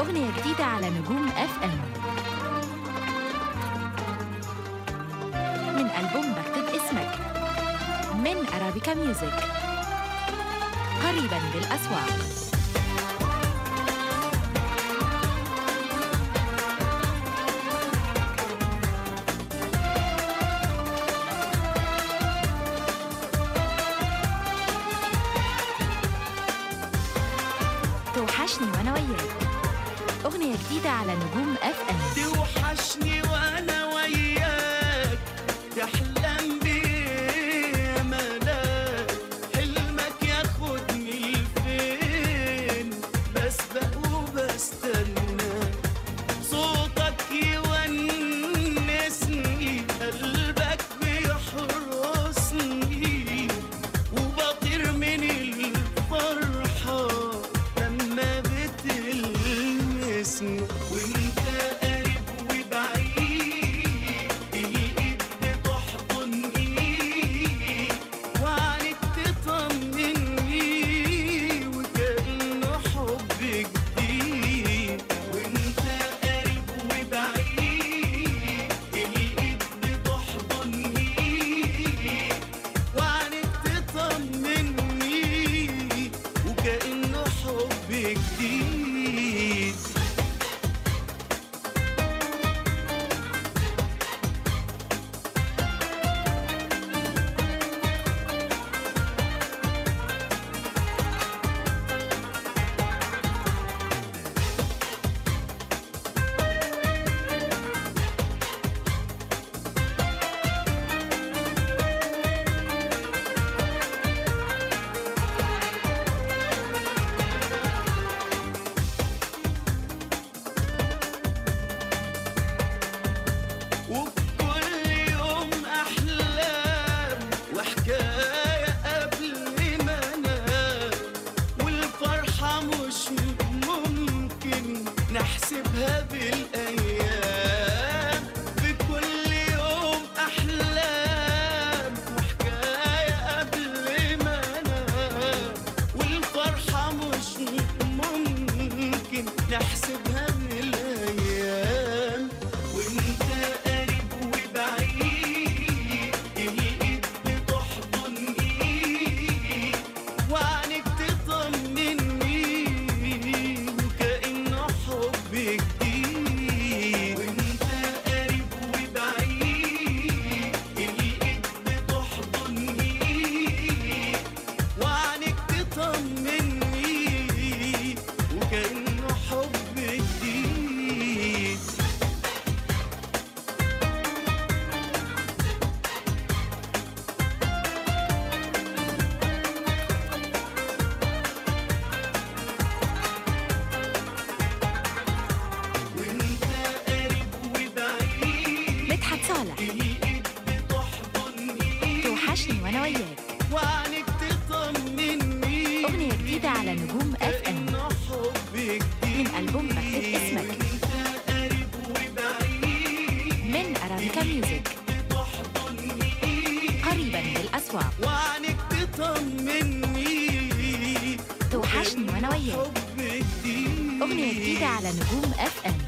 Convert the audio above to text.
أغنية جديدة على نجوم FM من ألبوم بكتب اسمك. من Arabica Music قريبا بالأسواق. توحشني وأنا وياك. جديدة على نجوم اف ام نحسبها بالأيام. يوم أحلام وحكاية قبل ما أنام. والفرحة مش ممكن نحسبها توحشني وأنا وياك. وعنك تطمني أغنية جديدة على نجوم FM من ألبوم بكتب اسمك. وانت قريب وبعيد من Arabica Music. قريبا بالأسواق وعنك تطمني توحشني وأنا وياك. حب جديد. أغنية جديدة على نجوم FM